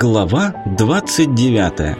Глава 29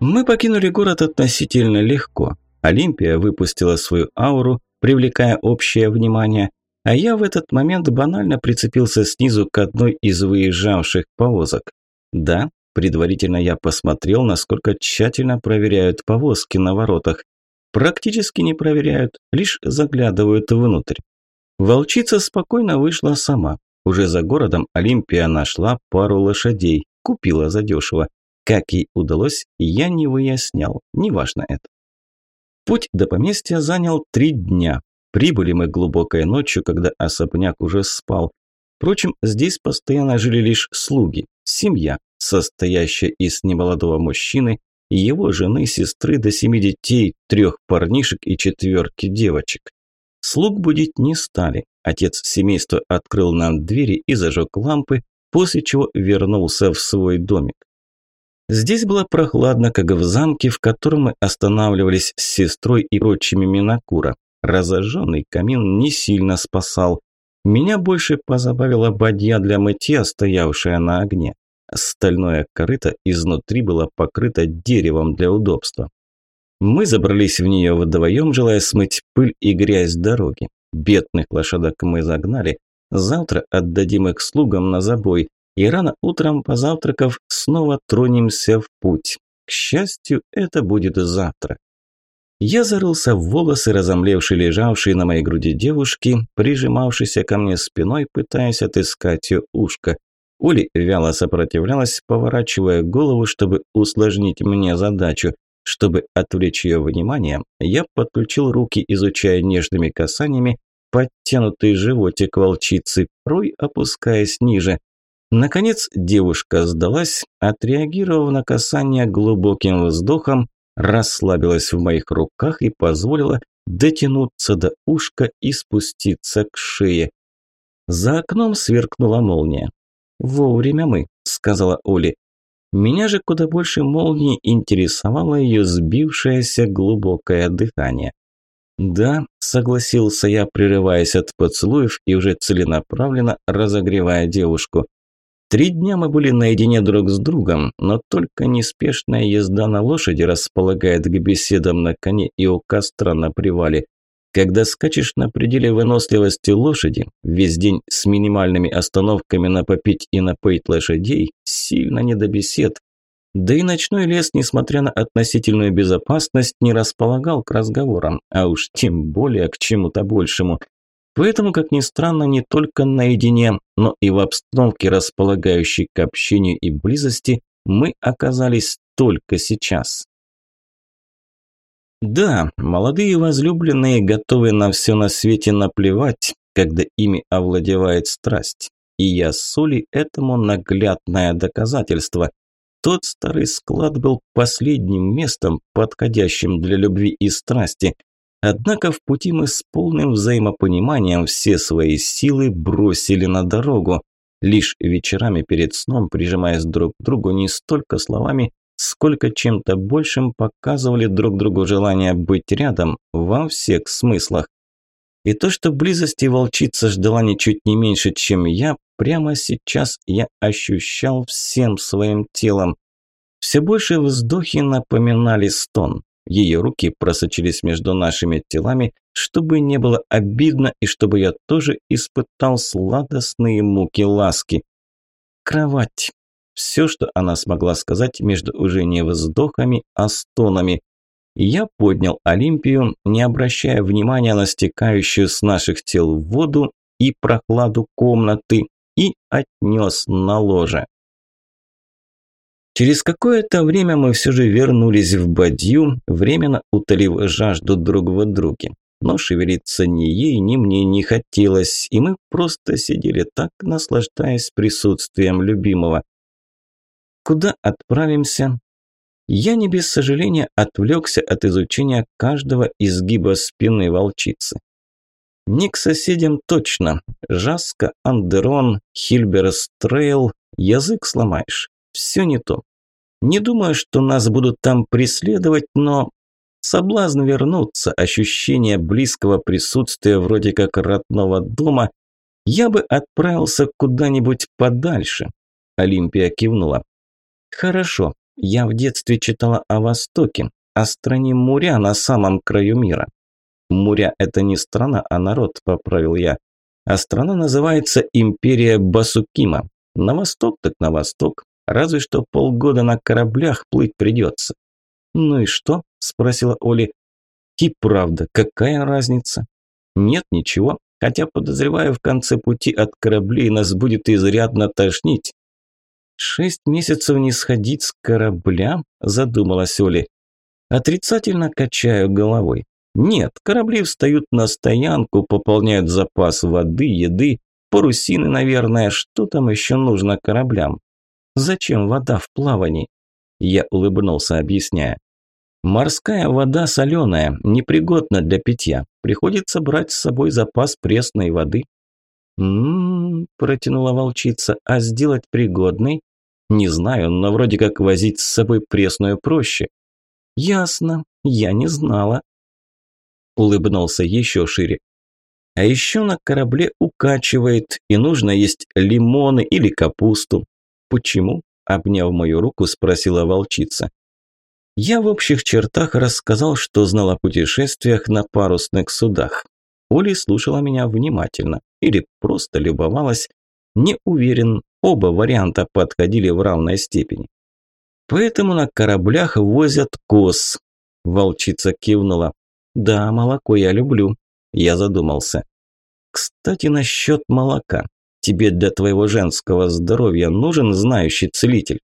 Мы покинули город относительно легко. Олимпия выпустила свою ауру, привлекая общее внимание, а я в этот момент банально прицепился снизу к одной из выезжавших повозок. Да, предварительно я посмотрел, насколько тщательно проверяют повозки на воротах. Практически не проверяют, лишь заглядывают внутрь. Волчица спокойно вышла сама. Уже за городом Олимпия нашла пару лошадей, купила задешево. Как ей удалось, я не выяснял, неважно это. Путь до поместья занял три дня. Прибыли мы глубокой ночью, когда особняк уже спал. Впрочем, здесь постоянно жили лишь слуги, семья, состоящая из немолодого мужчины, его жены, сестры до семи детей, трех парнишек и четверки девочек. Слуг будить не стали. Отец семейства открыл нам двери и зажег лампы, после чего вернулся в свой домик. Здесь было прохладно, как в замке, в котором мы останавливались с сестрой и прочими Минакура. Разожженный камин не сильно спасал. Меня больше позабавила бадья для мытья, стоявшая на огне. Стальное корыто изнутри было покрыто деревом для удобства. Мы забрались в нее вдвоем, желая смыть пыль и грязь дороги. Бедных лошадок мы загнали. Завтра отдадим их слугам на забой. И рано утром, позавтракав, снова тронемся в путь. К счастью, это будет завтра. Я зарылся в волосы, разомлевшей лежавшей на моей груди девушки, прижимавшейся ко мне спиной, пытаясь отыскать ее ушко. Ули вяло сопротивлялась, поворачивая голову, чтобы усложнить мне задачу. Чтобы отвлечь ее внимание, я подключил руки, изучая нежными касаниями подтянутый животик волчицы, порой опускаясь ниже. Наконец девушка сдалась, отреагировав на касание глубоким вздохом, расслабилась в моих руках и позволила дотянуться до ушка и спуститься к шее. За окном сверкнула молния. «Вовремя мы», – сказала Оли. Меня же куда больше молнии интересовало ее сбившееся глубокое дыхание. «Да», – согласился я, прерываясь от поцелуев и уже целенаправленно разогревая девушку. Три дня мы были наедине друг с другом, но только неспешная езда на лошади располагает к беседам на коне и у костра на привале. Когда скачешь на пределе выносливости лошади, весь день с минимальными остановками на попить и напоить лошадей, сильно не до бесед. Да и ночной лес, несмотря на относительную безопасность, не располагал к разговорам, а уж тем более к чему-то большему – Поэтому, как ни странно, не только наедине, но и в обстановке, располагающей к общению и близости, мы оказались только сейчас. Да, молодые возлюбленные готовы на все на свете наплевать, когда ими овладевает страсть. И я соли этому наглядное доказательство. Тот старый склад был последним местом, подходящим для любви и страсти, Однако в пути мы с полным взаимопониманием все свои силы бросили на дорогу. Лишь вечерами перед сном, прижимаясь друг к другу не столько словами, сколько чем-то большим показывали друг другу желание быть рядом во всех смыслах. И то, что близости волчица ждала ничуть не меньше, чем я, прямо сейчас я ощущал всем своим телом. Все больше вздохи напоминали стон. Ее руки просочились между нашими телами, чтобы не было обидно и чтобы я тоже испытал сладостные муки ласки. Кровать. Все, что она смогла сказать между уже не вздохами, а стонами. Я поднял Олимпию, не обращая внимания на стекающую с наших тел воду и прохладу комнаты, и отнес на ложе. Через какое-то время мы все же вернулись в Бадью, временно утолив жажду друг в друге. Но шевелиться ни ей, ни мне не хотелось, и мы просто сидели так, наслаждаясь присутствием любимого. Куда отправимся? Я не без сожаления отвлекся от изучения каждого изгиба спины волчицы. Не к соседям точно. Жаска, Андерон, Хильберстрейл. Язык сломаешь. Все не то. Не думаю, что нас будут там преследовать, но соблазн вернуться, ощущение близкого присутствия вроде как родного дома, я бы отправился куда-нибудь подальше. Олимпия кивнула. Хорошо, я в детстве читала о Востоке, о стране Муря на самом краю мира. Муря – это не страна, а народ, поправил я. А страна называется Империя Басукима. На восток так на восток, разве что полгода на кораблях плыть придется. Ну и что? Спросила Оли. И правда, какая разница? Нет ничего, хотя подозреваю, в конце пути от кораблей нас будет изрядно тошнить. «Шесть месяцев не сходить с корабля?» – задумалась Оли. Отрицательно качаю головой. Нет, корабли встают на стоянку, пополняют запас воды, еды, парусины, наверное, что там еще нужно кораблям. Зачем вода в плавании? Я улыбнулся, объясняя. Морская вода соленая, непригодна для питья. Приходится брать с собой запас пресной воды. «М-м-м», протянула волчица, – «а сделать пригодной?» «Не знаю, но вроде как возить с собой пресную проще». «Ясно, я не знала», – улыбнулся еще шире. «А еще на корабле укачивает, и нужно есть лимоны или капусту». «Почему?» – обняв мою руку, спросила волчица. Я в общих чертах рассказал, что знал о путешествиях на парусных судах. Оля слушала меня внимательно или просто любовалась. Не уверен, оба варианта подходили в равной степени. Поэтому на кораблях возят коз. Волчица кивнула. Да, молоко я люблю. Я задумался. Кстати, насчет молока. Тебе для твоего женского здоровья нужен знающий целитель?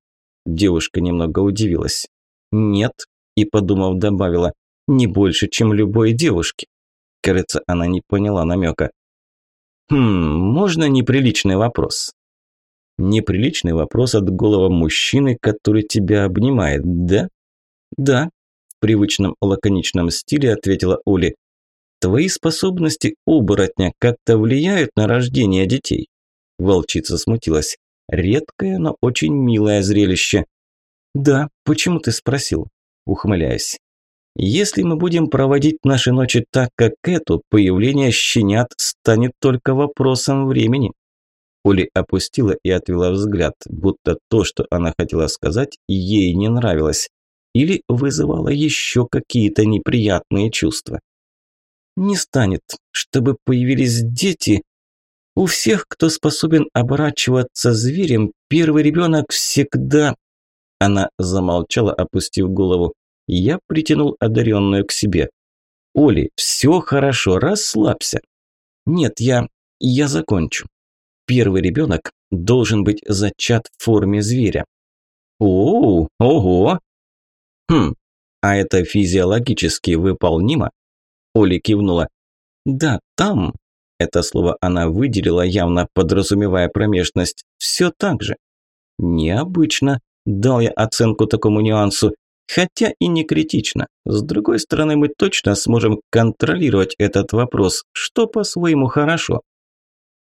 Девушка немного удивилась. «Нет», и, подумав, добавила, «не больше, чем любой девушке». Кажется, она не поняла намека. «Хм, можно неприличный вопрос?» «Неприличный вопрос от голого мужчины, который тебя обнимает, да?» «Да», в привычном лаконичном стиле ответила Оли. «Твои способности оборотня как-то влияют на рождение детей?» Волчица смутилась. «Редкое, но очень милое зрелище. «Да, почему ты спросил?» Ухмыляясь. «Если мы будем проводить наши ночи так, как эту, появление щенят станет только вопросом времени». Оли опустила и отвела взгляд, будто то, что она хотела сказать, ей не нравилось. Или вызывало еще какие-то неприятные чувства. «Не станет, чтобы появились дети», у всех, кто способен оборачиваться зверем, первый ребенок всегда она замолчала, опустив голову. Я притянул одаренную к себе. «Оли, все хорошо, расслабься». «Нет, я... я закончу. Первый ребенок должен быть зачат в форме зверя». «О, ого!» «Хм, а это физиологически выполнимо?» Оли кивнула. «Да, там...» Это слово она выделила, явно подразумевая промежность. «Все так же». «Необычно», Дал я оценку такому нюансу, хотя и не критично. С другой стороны, мы точно сможем контролировать этот вопрос, что по-своему хорошо.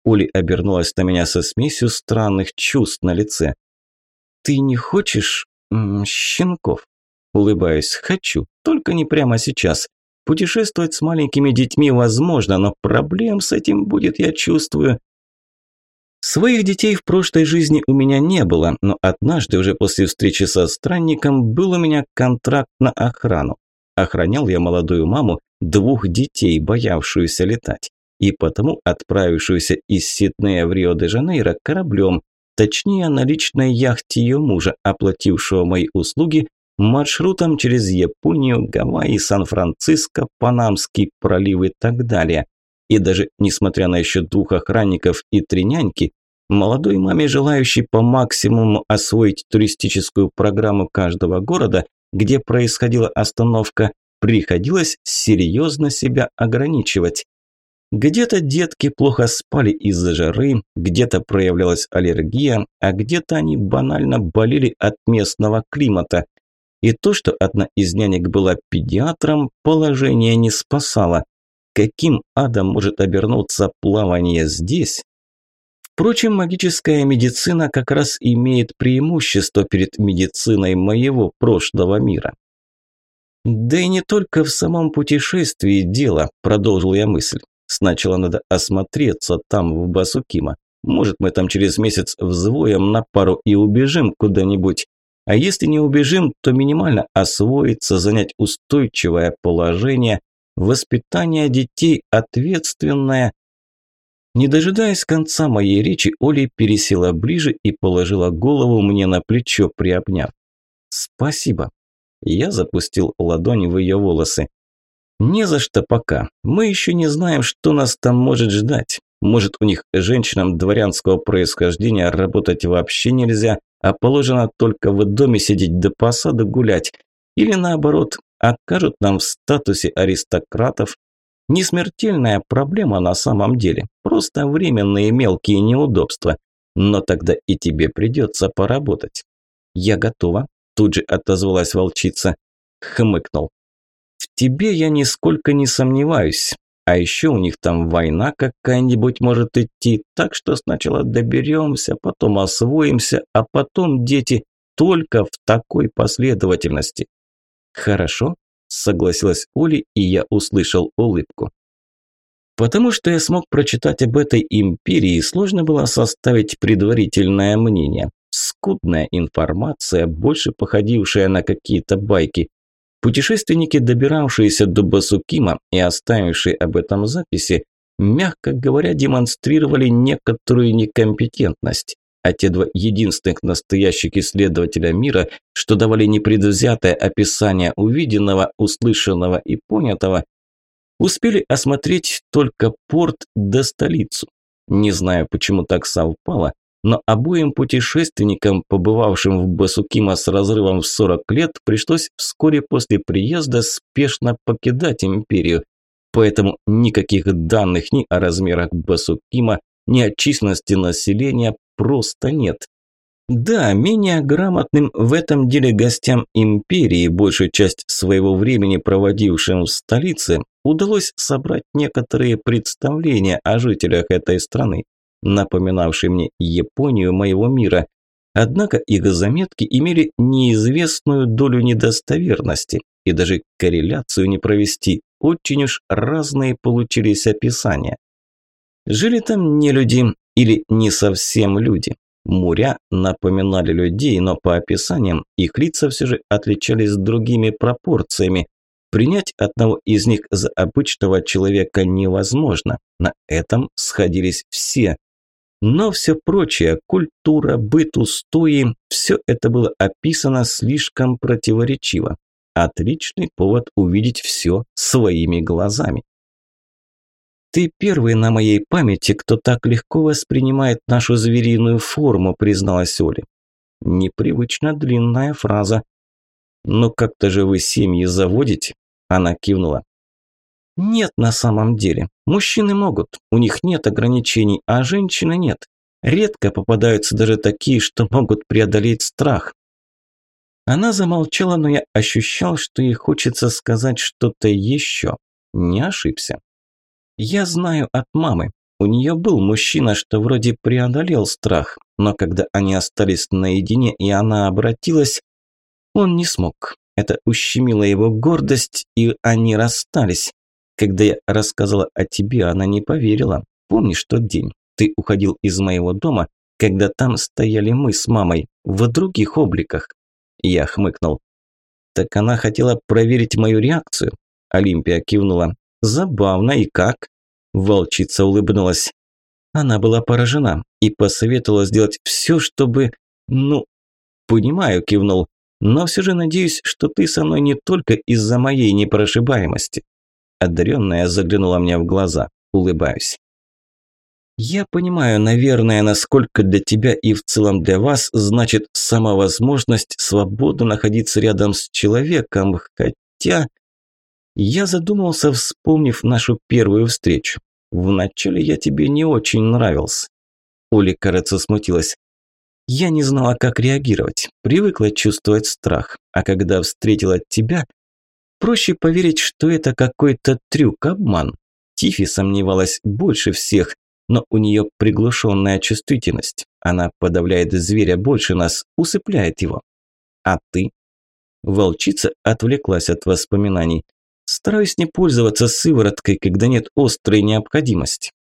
Ули обернулась на меня со смесью странных чувств на лице. «Ты не хочешь... Щенков?» Улыбаюсь. «Хочу, только не прямо сейчас. Путешествовать с маленькими детьми возможно, но проблем с этим будет, я чувствую. Своих детей в прошлой жизни у меня не было, но однажды уже после встречи со странником был у меня контракт на охрану. Охранял я молодую маму двух детей, боявшуюся летать, и потому отправившуюся из Сиднея в Рио-де-Жанейро кораблем, точнее на личной яхте ее мужа, оплатившего мои услуги, маршрутом через Японию, Гавайи, Сан-Франциско, Панамский пролив и так далее. И даже несмотря на еще двух охранников и три няньки, молодой маме, желающей по максимуму освоить туристическую программу каждого города, где происходила остановка, приходилось серьезно себя ограничивать. Где-то детки плохо спали из-за жары, где-то проявлялась аллергия, а где-то они банально болели от местного климата. И то, что одна из нянек была педиатром, положение не спасало. Каким адом может обернуться плавание здесь? Впрочем, магическая медицина как раз имеет преимущество перед медициной моего прошлого мира. Да и не только в самом путешествии дело, продолжил я мысль. Сначала надо осмотреться там, в Басукима. Может, мы там через месяц взвоем на пару и убежим куда-нибудь. А если не убежим, то минимально освоиться, занять устойчивое положение, воспитание детей ответственное. Не дожидаясь конца моей речи, Оля пересела ближе и положила голову мне на плечо, приобняв. «Спасибо». Я запустил ладонь в ее волосы. «Не за что пока. Мы еще не знаем, что нас там может ждать. Может, у них женщинам дворянского происхождения работать вообще нельзя, а положено только в доме сидеть до посады гулять. Или наоборот, откажут нам в статусе аристократов. Не смертельная проблема на самом деле, просто временные мелкие неудобства. Но тогда и тебе придется поработать. Я готова, тут же отозвалась волчица. Хмыкнул. Тебе я нисколько не сомневаюсь. А еще у них там война какая-нибудь может идти, так что сначала доберемся, потом освоимся, а потом дети только в такой последовательности. Хорошо, согласилась Оля, и я услышал улыбку. Потому что я смог прочитать об этой империи, сложно было составить предварительное мнение. Скудная информация, больше походившая на какие-то байки. Путешественники, добиравшиеся до Басукима и оставившие об этом записи, мягко говоря, демонстрировали некоторую некомпетентность. А те два единственных настоящих исследователя мира, что давали непредвзятое описание увиденного, услышанного и понятого, успели осмотреть только порт до столицу. Не знаю, почему так совпало, но обоим путешественникам, побывавшим в Басукима с разрывом в 40 лет, пришлось вскоре после приезда спешно покидать империю. Поэтому никаких данных ни о размерах Басукима, ни о численности населения просто нет. Да, менее грамотным в этом деле гостям империи, большую часть своего времени проводившим в столице, удалось собрать некоторые представления о жителях этой страны напоминавший мне Японию моего мира. Однако их заметки имели неизвестную долю недостоверности, и даже корреляцию не провести, очень уж разные получились описания. Жили там не люди или не совсем люди. Муря напоминали людей, но по описаниям их лица все же отличались другими пропорциями. Принять одного из них за обычного человека невозможно. На этом сходились все. Но все прочее, культура, быт, устои, все это было описано слишком противоречиво. Отличный повод увидеть все своими глазами. «Ты первый на моей памяти, кто так легко воспринимает нашу звериную форму», призналась Оля. Непривычно длинная фраза. «Но как-то же вы семьи заводите?» Она кивнула. Нет на самом деле. Мужчины могут, у них нет ограничений, а женщины нет. Редко попадаются даже такие, что могут преодолеть страх. Она замолчала, но я ощущал, что ей хочется сказать что-то еще. Не ошибся. Я знаю от мамы. У нее был мужчина, что вроде преодолел страх, но когда они остались наедине и она обратилась, он не смог. Это ущемило его гордость, и они расстались. Когда я рассказала о тебе, она не поверила. Помнишь тот день? Ты уходил из моего дома, когда там стояли мы с мамой, в других обликах. Я хмыкнул. Так она хотела проверить мою реакцию. Олимпия кивнула. Забавно и как? Волчица улыбнулась. Она была поражена и посоветовала сделать все, чтобы... Ну, понимаю, кивнул. Но все же надеюсь, что ты со мной не только из-за моей непрошибаемости. Одаренная заглянула мне в глаза. Улыбаюсь. Я понимаю, наверное, насколько для тебя и в целом для вас значит сама возможность свободно находиться рядом с человеком, хотя... Я задумался, вспомнив нашу первую встречу. Вначале я тебе не очень нравился. Оля, кажется, смутилась. Я не знала, как реагировать, привыкла чувствовать страх, а когда встретила тебя, Проще поверить, что это какой-то трюк, обман. Тифи сомневалась больше всех. но у нее приглушенная чувствительность. Она подавляет зверя больше нас, усыпляет его. А ты? Волчица отвлеклась от воспоминаний. Стараюсь не пользоваться сывороткой, когда нет острой необходимости.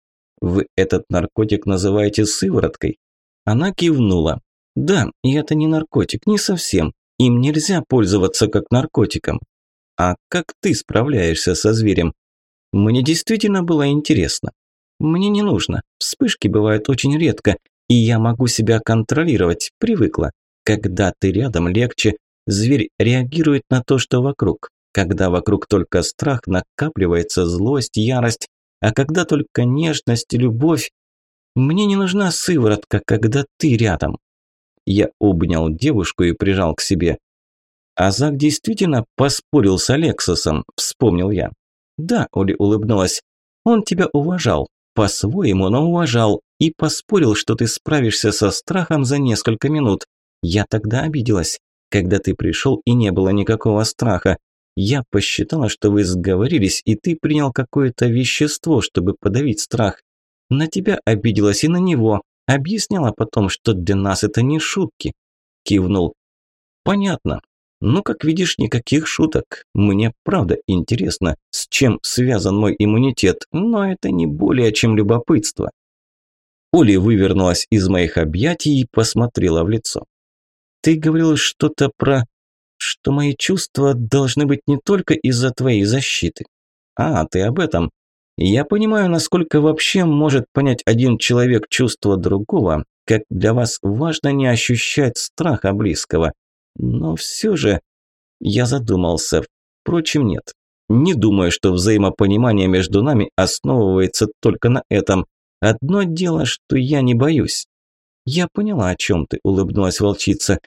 Вы этот наркотик называете сывороткой? Она кивнула. Да, и это не наркотик, не совсем. Им нельзя пользоваться как наркотиком. А как ты справляешься со зверем? Мне действительно было интересно. Мне не нужно. Вспышки бывают очень редко, и я могу себя контролировать, привыкла. Когда ты рядом, легче. Зверь реагирует на то, что вокруг. Когда вокруг только страх, накапливается злость, ярость, а когда только нежность, любовь. Мне не нужна сыворотка, когда ты рядом. Я обнял девушку и прижал к себе. Азак действительно поспорил с Алексосом, вспомнил я. Да, Оля улыбнулась. Он тебя уважал, по-своему, но уважал и поспорил, что ты справишься со страхом за несколько минут. Я тогда обиделась, когда ты пришел и не было никакого страха. Я посчитала, что вы сговорились, и ты принял какое-то вещество, чтобы подавить страх. На тебя обиделась и на него. Объясняла потом, что для нас это не шутки. Кивнул. Понятно. Ну, как видишь, никаких шуток. Мне правда интересно, с чем связан мой иммунитет, но это не более чем любопытство. Оля вывернулась из моих объятий и посмотрела в лицо. Ты говорил что-то про что мои чувства должны быть не только из-за твоей защиты. А, ты об этом. Я понимаю, насколько вообще может понять один человек чувство другого, как для вас важно не ощущать страха близкого. Но все же я задумался. Впрочем, нет. Не думаю, что взаимопонимание между нами основывается только на этом. Одно дело, что я не боюсь. Я поняла, о чем ты, улыбнулась волчица.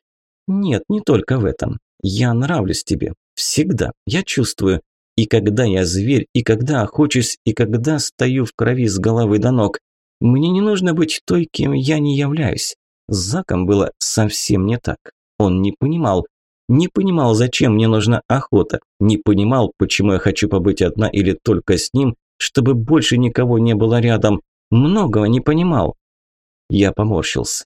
Нет, не только в этом. Я нравлюсь тебе. Всегда. Я чувствую. И когда я зверь, и когда охочусь, и когда стою в крови с головы до ног. Мне не нужно быть той, кем я не являюсь. С Заком было совсем не так. Он не понимал. Не понимал, зачем мне нужна охота. Не понимал, почему я хочу побыть одна или только с ним, чтобы больше никого не было рядом. Многого не понимал. Я поморщился.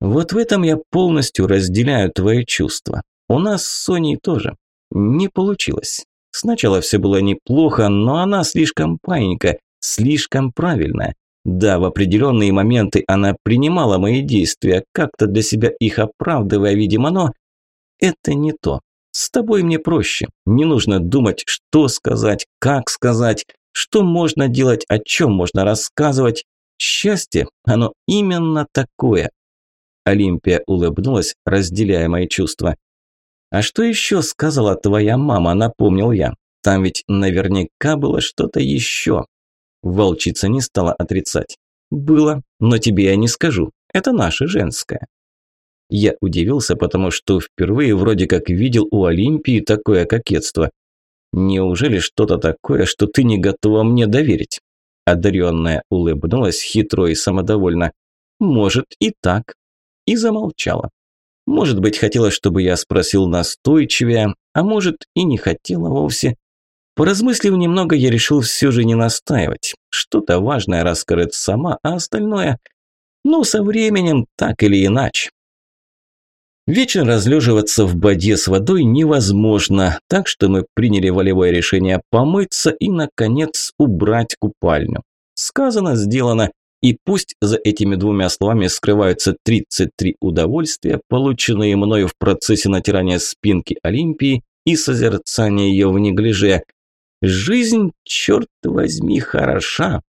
Вот в этом я полностью разделяю твои чувства. У нас с Соней тоже. Не получилось. Сначала все было неплохо, но она слишком паинька, слишком правильная. Да, в определенные моменты она принимала мои действия, как-то для себя их оправдывая, видимо, но это не то. С тобой мне проще. Не нужно думать, что сказать, как сказать, что можно делать, о чем можно рассказывать. Счастье, оно именно такое. Олимпия улыбнулась, разделяя мои чувства. «А что еще сказала твоя мама?» – напомнил я. «Там ведь наверняка было что-то еще». Волчица не стала отрицать. «Было, но тебе я не скажу. Это наше женское». Я удивился, потому что впервые вроде как видел у Олимпии такое кокетство. «Неужели что-то такое, что ты не готова мне доверить?» Одаренная улыбнулась хитро и самодовольно. «Может и так». И замолчала. Может быть, хотела, чтобы я спросил настойчивее, а может и не хотела вовсе. Поразмыслив немного, я решил все же не настаивать. Что-то важное раскрыть сама, а остальное... Ну, со временем, так или иначе. Вечно разлеживаться в боде с водой невозможно, так что мы приняли волевое решение помыться и, наконец, убрать купальню. Сказано, сделано. И пусть за этими двумя словами скрываются 33 удовольствия, полученные мною в процессе натирания спинки Олимпии и созерцания ее в неглиже. Жизнь, черт возьми, хороша.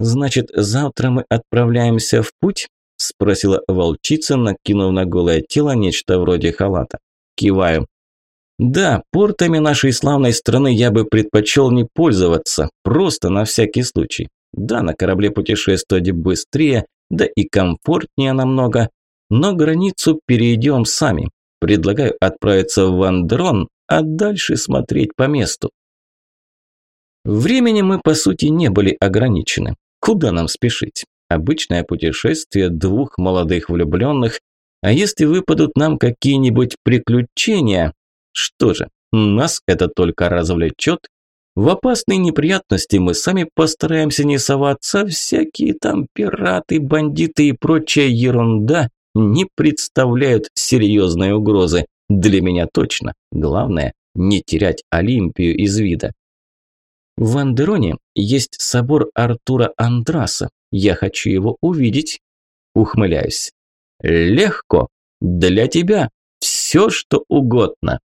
«Значит, завтра мы отправляемся в путь?» – спросила волчица, накинув на голое тело нечто вроде халата. Киваю. «Да, портами нашей славной страны я бы предпочел не пользоваться, просто на всякий случай. Да, на корабле путешествовать быстрее, да и комфортнее намного. Но границу перейдем сами. Предлагаю отправиться в Вандрон, а дальше смотреть по месту. Времени мы, по сути, не были ограничены. Куда нам спешить? Обычное путешествие двух молодых влюбленных. А если выпадут нам какие-нибудь приключения? Что же, нас это только развлечет В опасные неприятности мы сами постараемся не соваться, всякие там пираты, бандиты и прочая ерунда не представляют серьезной угрозы. Для меня точно. Главное – не терять Олимпию из вида. В Андероне есть собор Артура Андраса. Я хочу его увидеть. Ухмыляюсь. Легко. Для тебя. Все, что угодно.